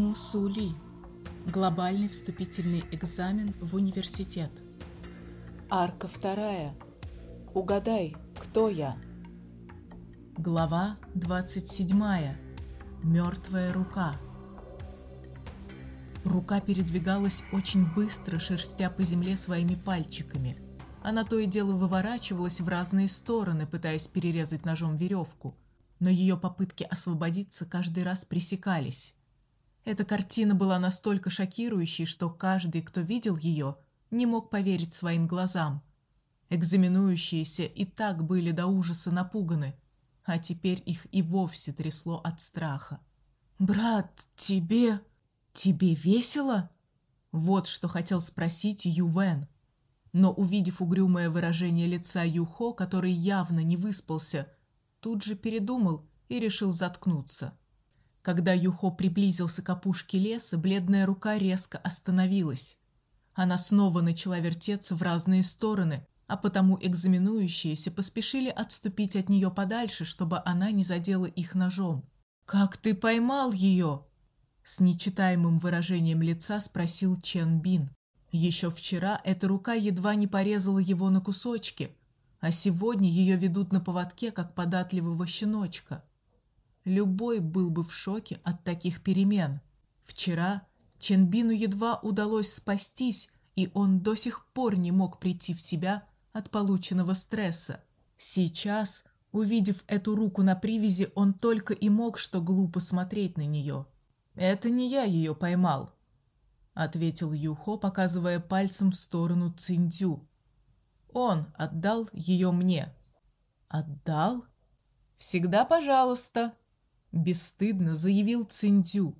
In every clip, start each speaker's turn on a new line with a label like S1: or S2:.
S1: Мусули. Глобальный вступительный экзамен в университет. Арка вторая. Угадай, кто я? Глава 27. Мертвая рука. Рука передвигалась очень быстро, шерстя по земле своими пальчиками. Она то и дело выворачивалась в разные стороны, пытаясь перерезать ножом веревку, но ее попытки освободиться каждый раз пресекались. Эта картина была настолько шокирующей, что каждый, кто видел ее, не мог поверить своим глазам. Экзаменующиеся и так были до ужаса напуганы, а теперь их и вовсе трясло от страха. Брат, тебе тебе весело? Вот что хотел спросить Ювен. Но увидев угрюмое выражение лица Юхо, который явно не выспался, тут же передумал и решил заткнуться. Когда Юхо приблизился к опушке леса, бледная рука резко остановилась. Она снова начала вертеться в разные стороны, а потому экзаменующиеся поспешили отступить от нее подальше, чтобы она не задела их ножом. Как ты поймал ее?» с нечитаемым выражением лица спросил Чен Бин. Еще вчера эта рука едва не порезала его на кусочки, а сегодня ее ведут на поводке как податливого щеночка. Любой был бы в шоке от таких перемен. Вчера Ченбину едва удалось спастись, и он до сих пор не мог прийти в себя от полученного стресса. Сейчас, увидев эту руку на привязи, он только и мог что глупо смотреть на нее. Это не я ее поймал, ответил Юхо, показывая пальцем в сторону Циндю. Он отдал ее мне. Отдал? Всегда, пожалуйста, бесстыдно заявил Циндю.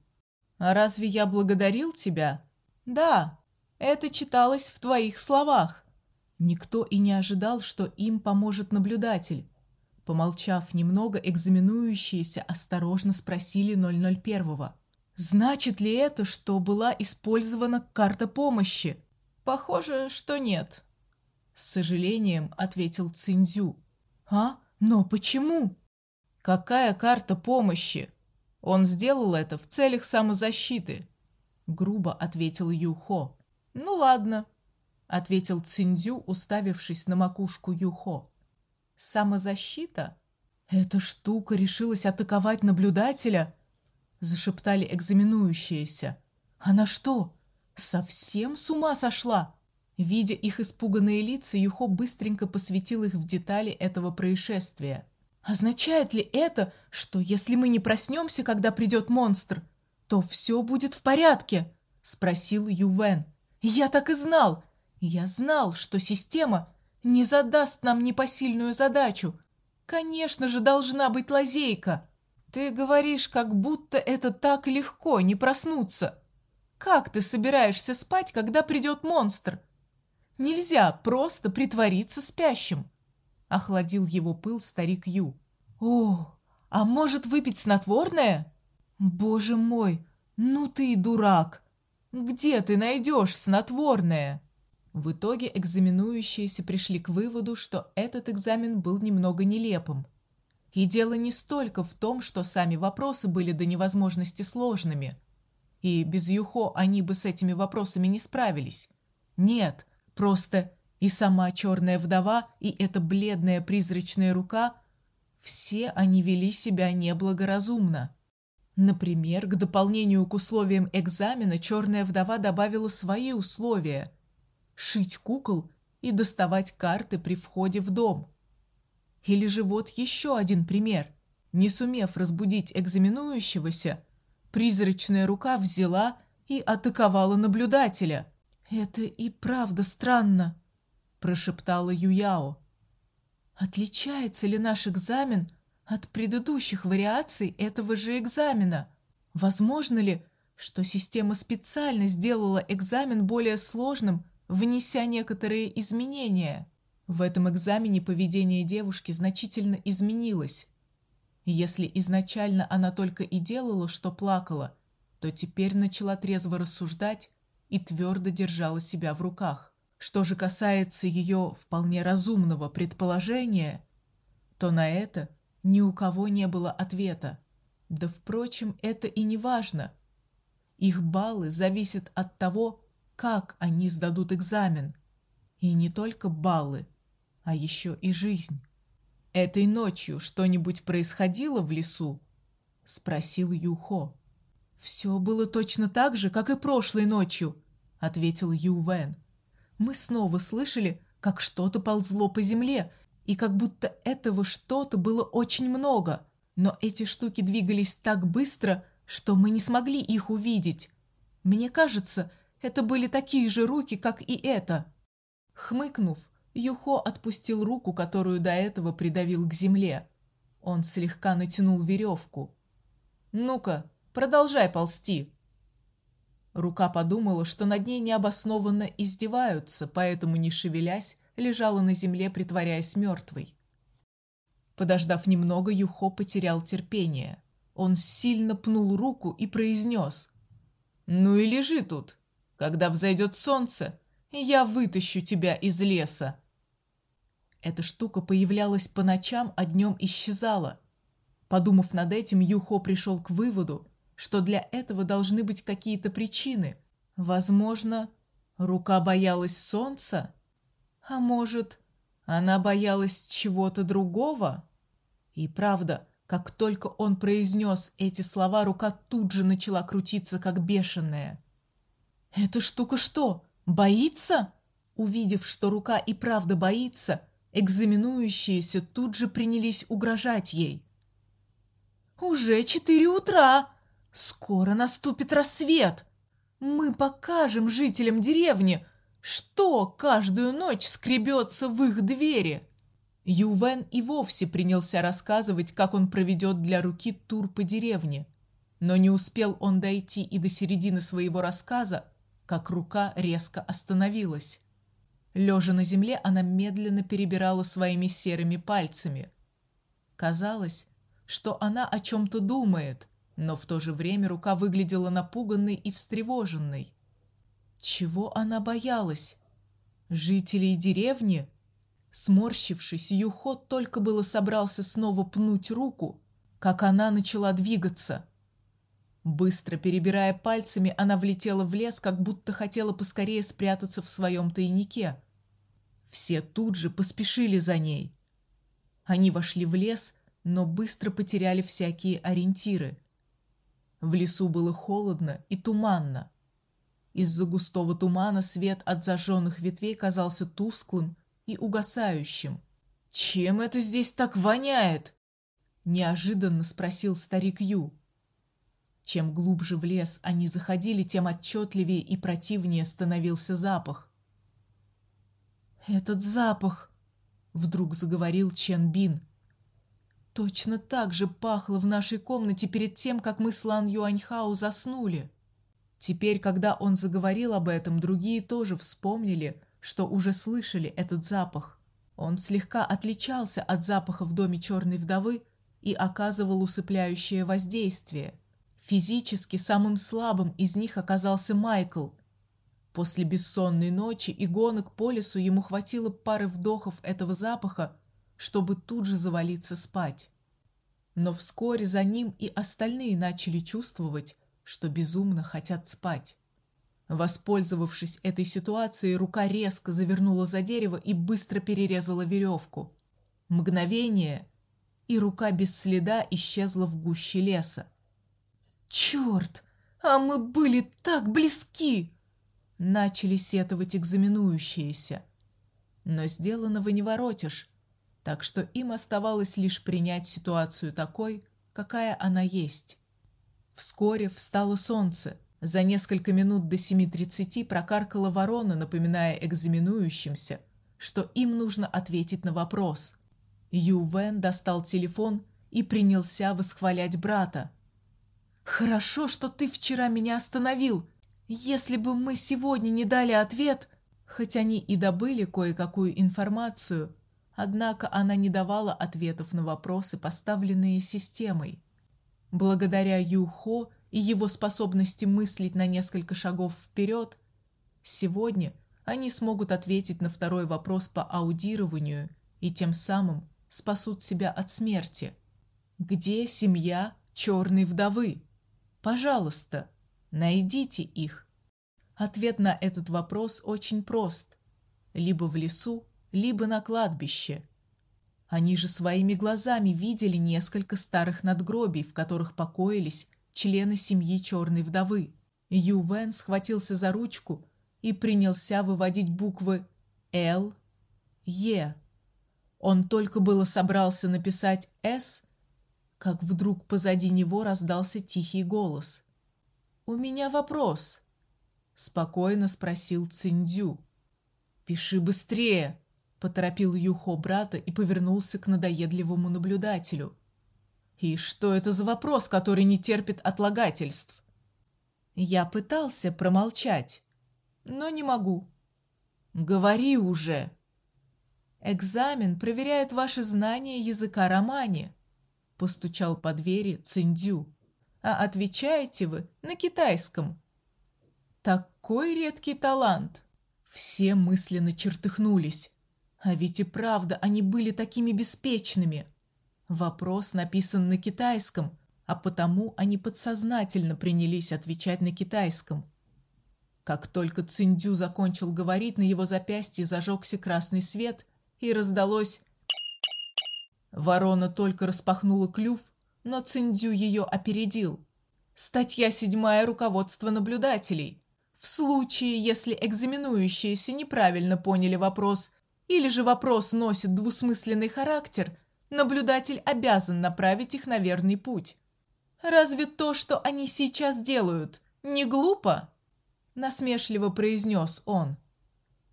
S1: А разве я благодарил тебя? Да, это читалось в твоих словах. Никто и не ожидал, что им поможет наблюдатель. Помолчав немного, экзаменующиеся осторожно спросили 001-го. Значит ли это, что была использована карта помощи? Похоже, что нет. С сожалением ответил Циндзю. А? Но почему? Какая карта помощи? Он сделал это в целях самозащиты, грубо ответил Юхо. Ну ладно, ответил Циндзю, уставившись на макушку Юхо. Самозащита? Эта штука решилась атаковать наблюдателя? зашептали экзаменующиеся. Она что, совсем с ума сошла? Видя их испуганные лица, Юхо быстренько посвятил их в детали этого происшествия. Означает ли это, что если мы не проснемся, когда придет монстр, то все будет в порядке? спросил Ювен. Я так и знал. Я знал, что система не задаст нам непосильную задачу. Конечно же, должна быть лазейка. Ты говоришь, как будто это так легко не проснуться. Как ты собираешься спать, когда придет монстр? Нельзя просто притвориться спящим охладил его пыл старик Ю. О, а может выпить снотворное? Боже мой, ну ты и дурак. Где ты найдешь снотворное? В итоге экзаменующиеся пришли к выводу, что этот экзамен был немного нелепым. И дело не столько в том, что сами вопросы были до невозможности сложными, и без Юхо они бы с этими вопросами не справились. Нет, просто и сама черная вдова, и эта бледная призрачная рука все они вели себя неблагоразумно. Например, к дополнению к условиям экзамена черная вдова добавила свои условия: шить кукол и доставать карты при входе в дом. Или же вот еще один пример. Не сумев разбудить экзаменующегося, призрачная рука взяла и атаковала наблюдателя. Это и правда странно прошептала Юяо. Отличается ли наш экзамен от предыдущих вариаций этого же экзамена? Возможно ли, что система специально сделала экзамен более сложным, внеся некоторые изменения? В этом экзамене поведение девушки значительно изменилось. Если изначально она только и делала, что плакала, то теперь начала трезво рассуждать и твердо держала себя в руках. Что же касается ее вполне разумного предположения, то на это ни у кого не было ответа. Да впрочем, это и не важно. Их баллы зависят от того, как они сдадут экзамен. И не только баллы, а еще и жизнь. Этой ночью что-нибудь происходило в лесу? спросил Юхо. Все было точно так же, как и прошлой ночью, ответил Ювен. Мы снова слышали, как что-то ползло по земле, и как будто этого что-то было очень много, но эти штуки двигались так быстро, что мы не смогли их увидеть. Мне кажется, это были такие же руки, как и это. Хмыкнув, Юхо отпустил руку, которую до этого придавил к земле. Он слегка натянул веревку. Ну-ка, продолжай ползти. Рука подумала, что над ней необоснованно издеваются, поэтому не шевелясь, лежала на земле, притворяясь мертвой. Подождав немного, Юхо потерял терпение. Он сильно пнул руку и произнес: "Ну и лежи тут. Когда взойдет солнце, я вытащу тебя из леса". Эта штука появлялась по ночам, а днем исчезала. Подумав над этим, Юхо пришел к выводу, что для этого должны быть какие-то причины. Возможно, рука боялась солнца, а может, она боялась чего-то другого? И правда, как только он произнес эти слова, рука тут же начала крутиться как бешеная. Эта штука что, боится? Увидев, что рука и правда боится, экзаменующиеся тут же принялись угрожать ей. Уже четыре утра. Скоро наступит рассвет. Мы покажем жителям деревни, что каждую ночь скребется в их двери. Ювен и вовсе принялся рассказывать, как он проведет для руки тур по деревне. Но не успел он дойти и до середины своего рассказа, как рука резко остановилась. Лежа на земле, она медленно перебирала своими серыми пальцами. Казалось, что она о чем то думает, но в то же время рука выглядела напуганной и встревоженной. Чего она боялась? Жителей деревни? Сморщившись, Юхо только было собрался снова пнуть руку, как она начала двигаться. Быстро перебирая пальцами, она влетела в лес, как будто хотела поскорее спрятаться в своем тайнике. Все тут же поспешили за ней. Они вошли в лес, но быстро потеряли всякие ориентиры. В лесу было холодно и туманно. Из-за густого тумана свет от зажженных ветвей казался тусклым и угасающим. Чем это здесь так воняет? неожиданно спросил старик Ю. Чем глубже в лес они заходили, тем отчетливее и противнее становился запах. Этот запах, вдруг заговорил Чен Бин. Точно так же пахло в нашей комнате перед тем, как мы с Лан Юаньхао заснули. Теперь, когда он заговорил об этом, другие тоже вспомнили, что уже слышали этот запах. Он слегка отличался от запаха в доме черной вдовы и оказывал усыпляющее воздействие. Физически самым слабым из них оказался Майкл. После бессонной ночи и гонок по лесу ему хватило пары вдохов этого запаха, чтобы тут же завалиться спать. Но вскоре за ним и остальные начали чувствовать, что безумно хотят спать. Воспользовавшись этой ситуацией, рука резко завернула за дерево и быстро перерезала веревку. Мгновение, и рука без следа исчезла в гуще леса. Черт, а мы были так близки, начали сетовать экзаменующиеся. Но сделанного не воротишь, так что им оставалось лишь принять ситуацию такой, какая она есть. Вскоре встало солнце. За несколько минут до 7:30 прокаркала ворона, напоминая экзаменующимся, что им нужно ответить на вопрос. Ю Вэн достал телефон и принялся восхвалять брата. Хорошо, что ты вчера меня остановил. Если бы мы сегодня не дали ответ, хоть они и добыли кое-какую информацию, однако она не давала ответов на вопросы, поставленные системой. Благодаря Юхо и его способности мыслить на несколько шагов вперед, сегодня они смогут ответить на второй вопрос по аудированию и тем самым спасут себя от смерти. Где семья черной вдовы? Пожалуйста, Найдите их. Ответ на этот вопрос очень прост. Либо в лесу, либо на кладбище. Они же своими глазами видели несколько старых надгробий, в которых покоились члены семьи черной вдовы. Ювен схватился за ручку и принялся выводить буквы Л, Е. Он только было собрался написать С, как вдруг позади него раздался тихий голос. У меня вопрос, спокойно спросил Циндю. Пиши быстрее, поторопил Юхо брата и повернулся к надоедливому наблюдателю. И что это за вопрос, который не терпит отлагательств? Я пытался промолчать, но не могу. Говори уже. Экзамен проверяет ваши знания языка романи, постучал по двери Циндю. А отвечаете вы на китайском. Такой редкий талант. Все мысленно чертыхнулись. А ведь и правда они были такими беспечными. Вопрос написан на китайском, а потому они подсознательно принялись отвечать на китайском. Как только Циндю закончил говорить, на его запястье зажегся красный свет, и раздалось Ворона только распахнула клюв, но Циндю ее опередил. Статья седьмая руководство наблюдателей. В случае, если экзаменующиеся неправильно поняли вопрос или же вопрос носит двусмысленный характер, наблюдатель обязан направить их на верный путь. Разве то, что они сейчас делают, не глупо? насмешливо произнес он.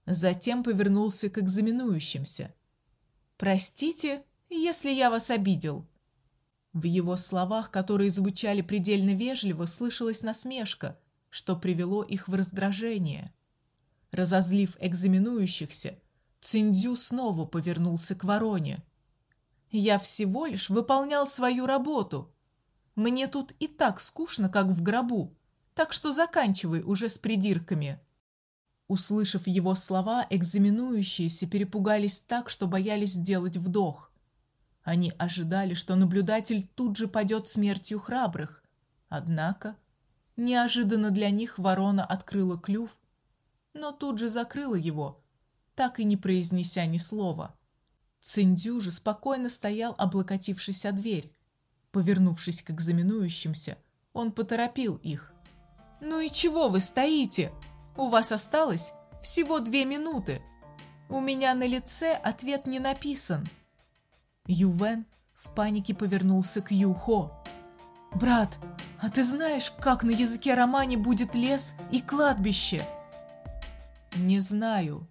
S1: Затем повернулся к экзаменующимся. Простите, если я вас обидел. В его словах, которые звучали предельно вежливо, слышалась насмешка, что привело их в раздражение. Разозлив экзаменующихся, Циндзю снова повернулся к Вороне. Я всего лишь выполнял свою работу. Мне тут и так скучно, как в гробу. Так что заканчивай уже с придирками. Услышав его слова, экзаменующиеся перепугались так, что боялись сделать вдох. Они ожидали, что наблюдатель тут же падет смертью храбрых. Однако, неожиданно для них ворона открыла клюв, но тут же закрыла его, так и не произнеся ни слова. Циндю же спокойно стоял, облокотившись о дверь. Повернувшись к экзаменующимся, он поторопил их. «Ну и чего вы стоите? У вас осталось всего две минуты. У меня на лице ответ не написан». Ювен в панике повернулся к Юхо. Брат, а ты знаешь, как на языке романи будет лес и кладбище? Не знаю,